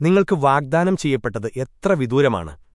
നിങ്ങൾക്ക് വാഗ്ദാനം ചെയ്യപ്പെട്ടത് എത്ര വിദൂരമാണ്